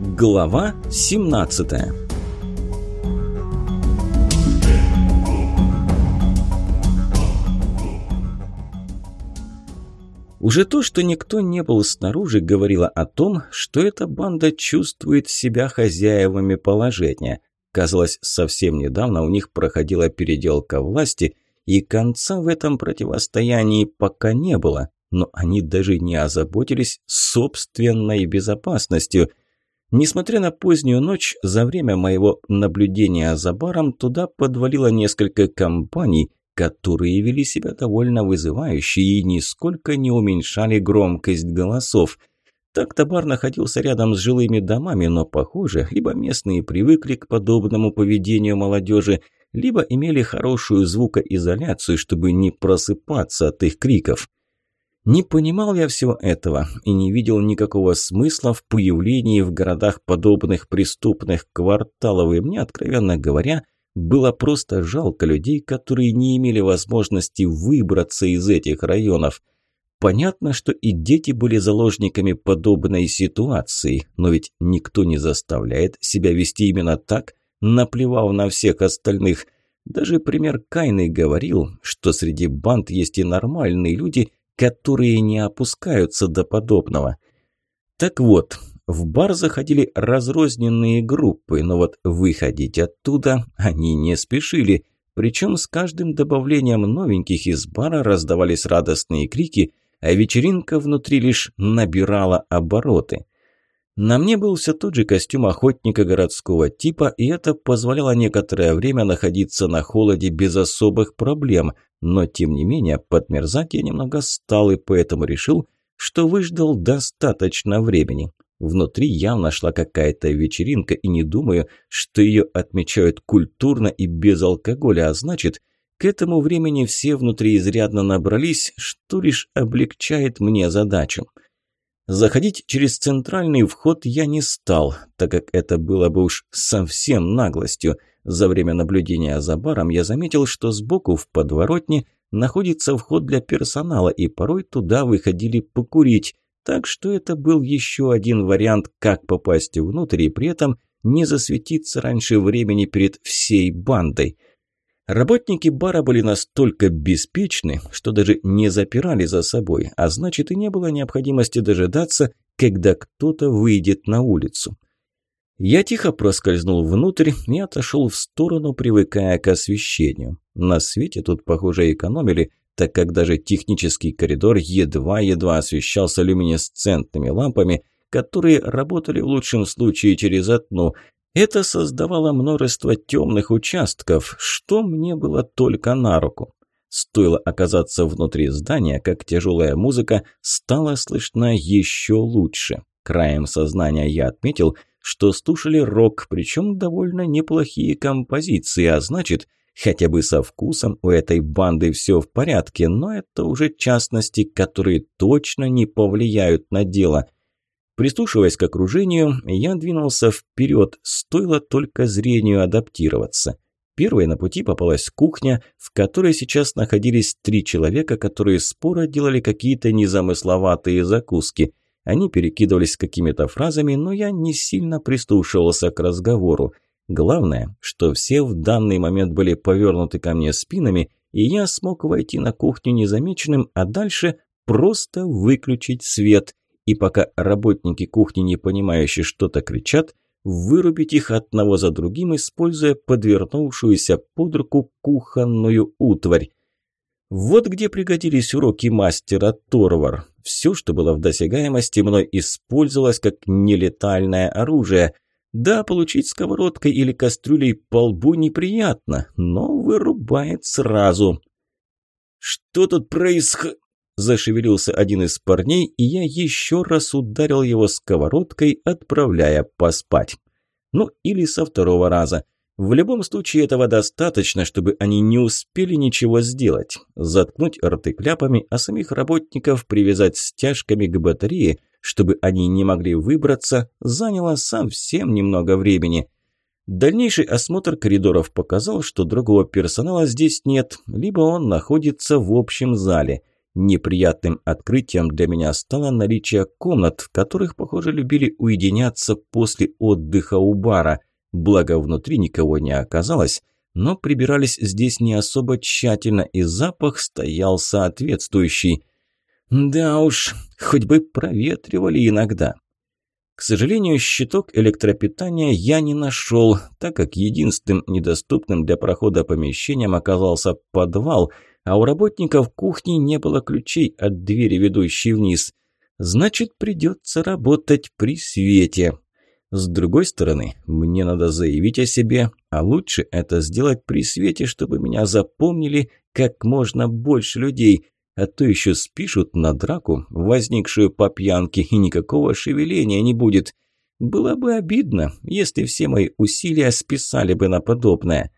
Глава 17 Уже то, что никто не был снаружи, говорило о том, что эта банда чувствует себя хозяевами положения. Казалось, совсем недавно у них проходила переделка власти, и конца в этом противостоянии пока не было, но они даже не озаботились собственной безопасностью. Несмотря на позднюю ночь, за время моего наблюдения за баром туда подвалило несколько компаний, которые вели себя довольно вызывающе и нисколько не уменьшали громкость голосов. Так-то бар находился рядом с жилыми домами, но, похоже, либо местные привыкли к подобному поведению молодежи, либо имели хорошую звукоизоляцию, чтобы не просыпаться от их криков. Не понимал я всего этого и не видел никакого смысла в появлении в городах подобных преступных кварталов, и мне, откровенно говоря, было просто жалко людей, которые не имели возможности выбраться из этих районов. Понятно, что и дети были заложниками подобной ситуации, но ведь никто не заставляет себя вести именно так, наплевав на всех остальных. Даже пример Кайны говорил, что среди банд есть и нормальные люди, которые не опускаются до подобного. Так вот, в бар заходили разрозненные группы, но вот выходить оттуда они не спешили. Причем с каждым добавлением новеньких из бара раздавались радостные крики, а вечеринка внутри лишь набирала обороты. На мне был все тот же костюм охотника городского типа, и это позволяло некоторое время находиться на холоде без особых проблем, но тем не менее подмерзать я немного стал и поэтому решил, что выждал достаточно времени. Внутри явно шла какая-то вечеринка, и не думаю, что ее отмечают культурно и без алкоголя, а значит, к этому времени все внутри изрядно набрались, что лишь облегчает мне задачу. Заходить через центральный вход я не стал, так как это было бы уж совсем наглостью. За время наблюдения за баром я заметил, что сбоку в подворотне находится вход для персонала, и порой туда выходили покурить, так что это был еще один вариант, как попасть внутрь и при этом не засветиться раньше времени перед всей бандой. Работники бара были настолько беспечны, что даже не запирали за собой, а значит и не было необходимости дожидаться, когда кто-то выйдет на улицу. Я тихо проскользнул внутрь и отошел в сторону, привыкая к освещению. На свете тут, похоже, экономили, так как даже технический коридор едва-едва освещался люминесцентными лампами, которые работали в лучшем случае через одну. Это создавало множество темных участков, что мне было только на руку. Стоило оказаться внутри здания, как тяжелая музыка стала слышна еще лучше. Краем сознания я отметил, что слушали рок, причем довольно неплохие композиции, а значит – Хотя бы со вкусом у этой банды все в порядке, но это уже частности, которые точно не повлияют на дело. Прислушиваясь к окружению, я двинулся вперед, стоило только зрению адаптироваться. Первой на пути попалась кухня, в которой сейчас находились три человека, которые споро делали какие-то незамысловатые закуски. Они перекидывались какими-то фразами, но я не сильно прислушивался к разговору. Главное, что все в данный момент были повернуты ко мне спинами, и я смог войти на кухню незамеченным, а дальше просто выключить свет. И пока работники кухни, не понимающие что-то кричат, вырубить их одного за другим, используя подвернувшуюся под руку кухонную утварь. Вот где пригодились уроки мастера Торвар. Все, что было в досягаемости, мной использовалось как нелетальное оружие – да, получить сковородкой или кастрюлей по лбу неприятно, но вырубает сразу. «Что тут происходит?» Зашевелился один из парней, и я еще раз ударил его сковородкой, отправляя поспать. Ну, или со второго раза. В любом случае этого достаточно, чтобы они не успели ничего сделать. Заткнуть рты кляпами, а самих работников привязать стяжками к батарее – чтобы они не могли выбраться, заняло совсем немного времени. Дальнейший осмотр коридоров показал, что другого персонала здесь нет, либо он находится в общем зале. Неприятным открытием для меня стало наличие комнат, в которых, похоже, любили уединяться после отдыха у бара. Благо, внутри никого не оказалось, но прибирались здесь не особо тщательно, и запах стоял соответствующий. Да уж, хоть бы проветривали иногда. К сожалению, щиток электропитания я не нашел, так как единственным недоступным для прохода помещением оказался подвал, а у работников кухни не было ключей от двери, ведущей вниз. Значит, придется работать при свете. С другой стороны, мне надо заявить о себе, а лучше это сделать при свете, чтобы меня запомнили как можно больше людей – а то еще спишут на драку, возникшую по пьянке, и никакого шевеления не будет. Было бы обидно, если все мои усилия списали бы на подобное.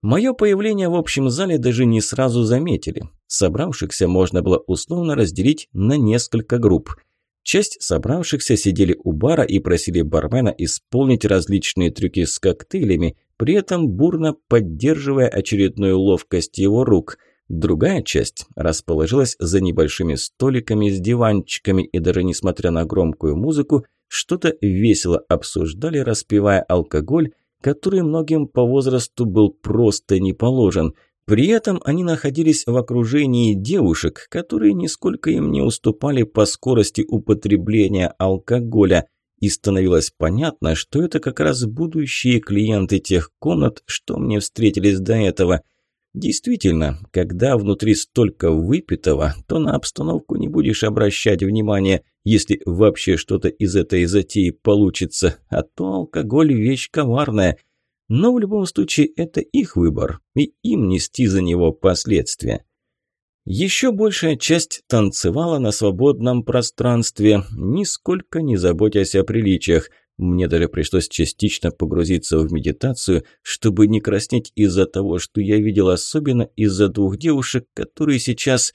Мое появление в общем зале даже не сразу заметили. Собравшихся можно было условно разделить на несколько групп. Часть собравшихся сидели у бара и просили бармена исполнить различные трюки с коктейлями, при этом бурно поддерживая очередную ловкость его рук – Другая часть расположилась за небольшими столиками с диванчиками и даже несмотря на громкую музыку, что-то весело обсуждали, распивая алкоголь, который многим по возрасту был просто не положен. При этом они находились в окружении девушек, которые нисколько им не уступали по скорости употребления алкоголя. И становилось понятно, что это как раз будущие клиенты тех комнат, что мне встретились до этого – Действительно, когда внутри столько выпитого, то на обстановку не будешь обращать внимания, если вообще что-то из этой затеи получится, а то алкоголь – вещь коварная. Но в любом случае это их выбор, и им нести за него последствия. Еще большая часть танцевала на свободном пространстве, нисколько не заботясь о приличиях. Мне даже пришлось частично погрузиться в медитацию, чтобы не краснеть из-за того, что я видел, особенно из-за двух девушек, которые сейчас...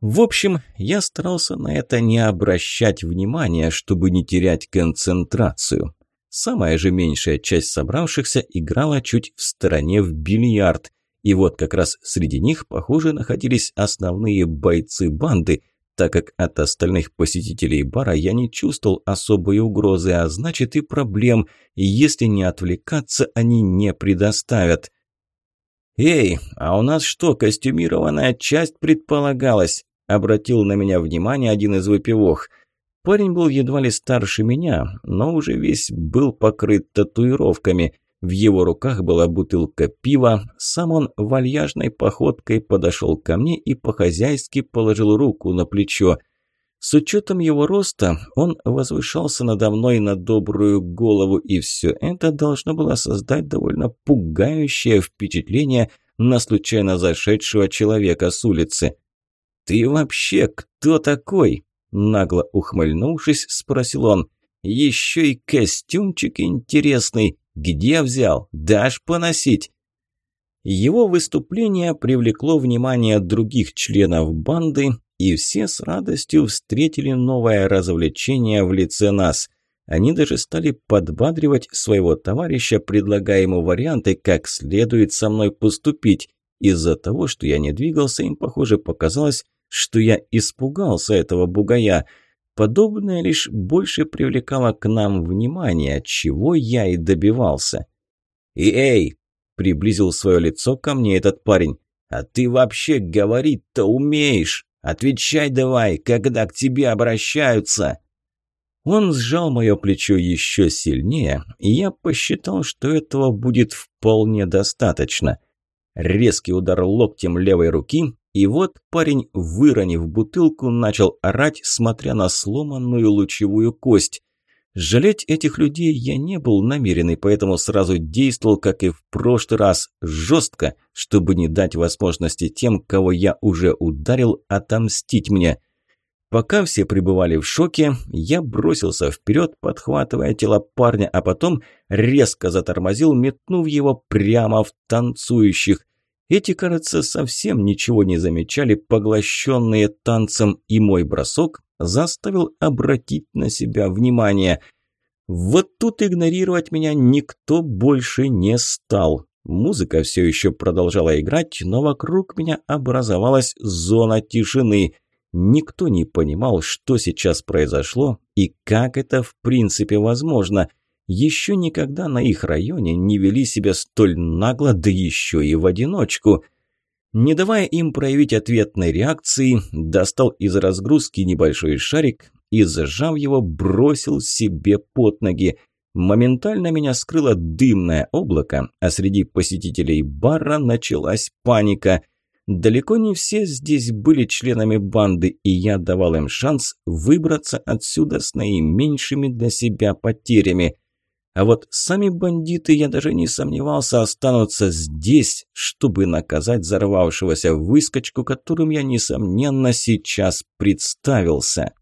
В общем, я старался на это не обращать внимания, чтобы не терять концентрацию. Самая же меньшая часть собравшихся играла чуть в стороне в бильярд. И вот как раз среди них, похоже, находились основные бойцы банды, так как от остальных посетителей бара я не чувствовал особой угрозы, а значит и проблем, и если не отвлекаться, они не предоставят. «Эй, а у нас что, костюмированная часть предполагалась?» – обратил на меня внимание один из выпивок. Парень был едва ли старше меня, но уже весь был покрыт татуировками. В его руках была бутылка пива, сам он вальяжной походкой подошел ко мне и по-хозяйски положил руку на плечо. С учетом его роста он возвышался надо мной на добрую голову, и все это должно было создать довольно пугающее впечатление на случайно зашедшего человека с улицы. «Ты вообще кто такой?» Нагло ухмыльнувшись, спросил он. «Еще и костюмчик интересный. Где взял? Дашь поносить?» Его выступление привлекло внимание других членов банды, и все с радостью встретили новое развлечение в лице нас. Они даже стали подбадривать своего товарища, предлагая ему варианты, как следует со мной поступить. Из-за того, что я не двигался, им, похоже, показалось, что я испугался этого бугая – Подобное лишь больше привлекало к нам внимание, чего я и добивался. «И эй!» – приблизил свое лицо ко мне этот парень. «А ты вообще говорить-то умеешь? Отвечай давай, когда к тебе обращаются!» Он сжал мое плечо еще сильнее, и я посчитал, что этого будет вполне достаточно. Резкий удар локтем левой руки, и вот парень, выронив бутылку, начал орать, смотря на сломанную лучевую кость. Жалеть этих людей я не был намерен, поэтому сразу действовал, как и в прошлый раз, жестко, чтобы не дать возможности тем, кого я уже ударил, отомстить мне. Пока все пребывали в шоке, я бросился вперед, подхватывая тело парня, а потом резко затормозил, метнув его прямо в танцующих. Эти, кажется, совсем ничего не замечали, поглощенные танцем, и мой бросок заставил обратить на себя внимание. Вот тут игнорировать меня никто больше не стал. Музыка все еще продолжала играть, но вокруг меня образовалась зона тишины. Никто не понимал, что сейчас произошло и как это в принципе возможно. Еще никогда на их районе не вели себя столь нагло, да еще и в одиночку. Не давая им проявить ответной реакции, достал из разгрузки небольшой шарик и, зажав его, бросил себе под ноги – Моментально меня скрыло дымное облако, а среди посетителей бара началась паника. Далеко не все здесь были членами банды, и я давал им шанс выбраться отсюда с наименьшими для себя потерями. А вот сами бандиты, я даже не сомневался, останутся здесь, чтобы наказать взорвавшегося выскочку, которым я, несомненно, сейчас представился.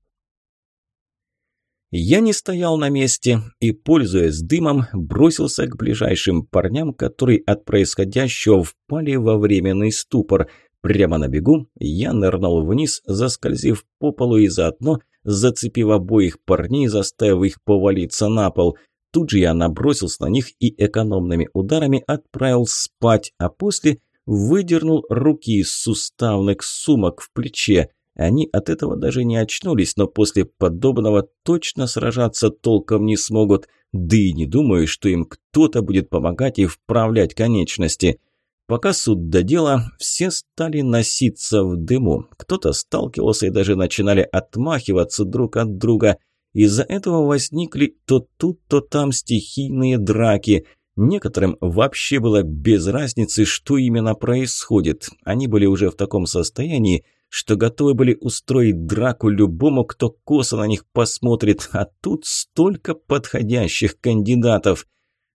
Я не стоял на месте и, пользуясь дымом, бросился к ближайшим парням, которые от происходящего впали во временный ступор. Прямо на бегу я нырнул вниз, заскользив по полу и заодно зацепив обоих парней, заставив их повалиться на пол. Тут же я набросился на них и экономными ударами отправил спать, а после выдернул руки из суставных сумок в плече – они от этого даже не очнулись, но после подобного точно сражаться толком не смогут. Да и не думаю, что им кто-то будет помогать и вправлять конечности. Пока суд до дела, все стали носиться в дыму. Кто-то сталкивался и даже начинали отмахиваться друг от друга. Из-за этого возникли то тут, то там стихийные драки. Некоторым вообще было без разницы, что именно происходит. Они были уже в таком состоянии, что готовы были устроить драку любому, кто косо на них посмотрит, а тут столько подходящих кандидатов.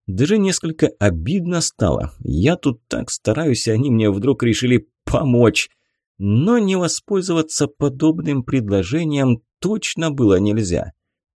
Даже несколько обидно стало. Я тут так стараюсь, и они мне вдруг решили помочь. Но не воспользоваться подобным предложением точно было нельзя.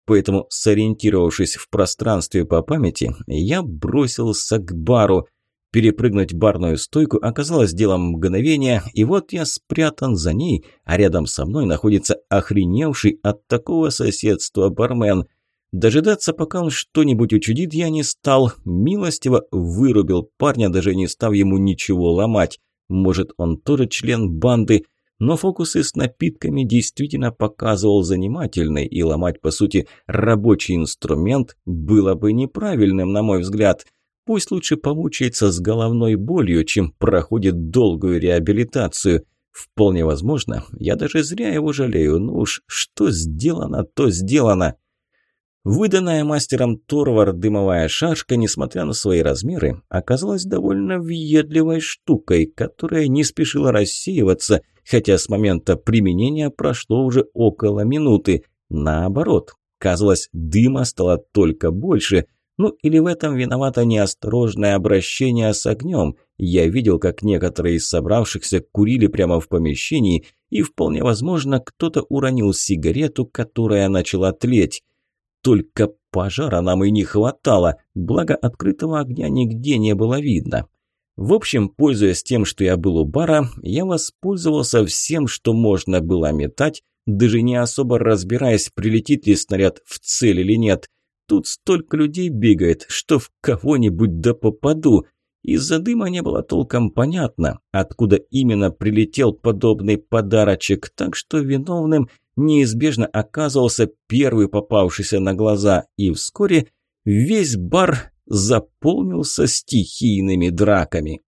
Поэтому, сориентировавшись в пространстве по памяти, я бросился к бару – Перепрыгнуть барную стойку оказалось делом мгновения, и вот я спрятан за ней, а рядом со мной находится охреневший от такого соседства бармен. Дожидаться, пока он что-нибудь учудит, я не стал. Милостиво вырубил парня, даже не став ему ничего ломать. Может, он тоже член банды, но фокусы с напитками действительно показывал занимательный, и ломать, по сути, рабочий инструмент было бы неправильным, на мой взгляд – Пусть лучше помучается с головной болью, чем проходит долгую реабилитацию. Вполне возможно, я даже зря его жалею. Ну уж что сделано, то сделано. Выданная мастером Торвар дымовая шашка, несмотря на свои размеры, оказалась довольно въедливой штукой, которая не спешила рассеиваться, хотя с момента применения прошло уже около минуты. Наоборот, казалось, дыма стало только больше – ну или в этом виновато неосторожное обращение с огнем. Я видел, как некоторые из собравшихся курили прямо в помещении, и вполне возможно, кто-то уронил сигарету, которая начала тлеть. Только пожара нам и не хватало, благо открытого огня нигде не было видно. В общем, пользуясь тем, что я был у бара, я воспользовался всем, что можно было метать, даже не особо разбираясь, прилетит ли снаряд в цель или нет – Тут столько людей бегает, что в кого-нибудь да попаду. Из-за дыма не было толком понятно, откуда именно прилетел подобный подарочек, так что виновным неизбежно оказывался первый попавшийся на глаза, и вскоре весь бар заполнился стихийными драками.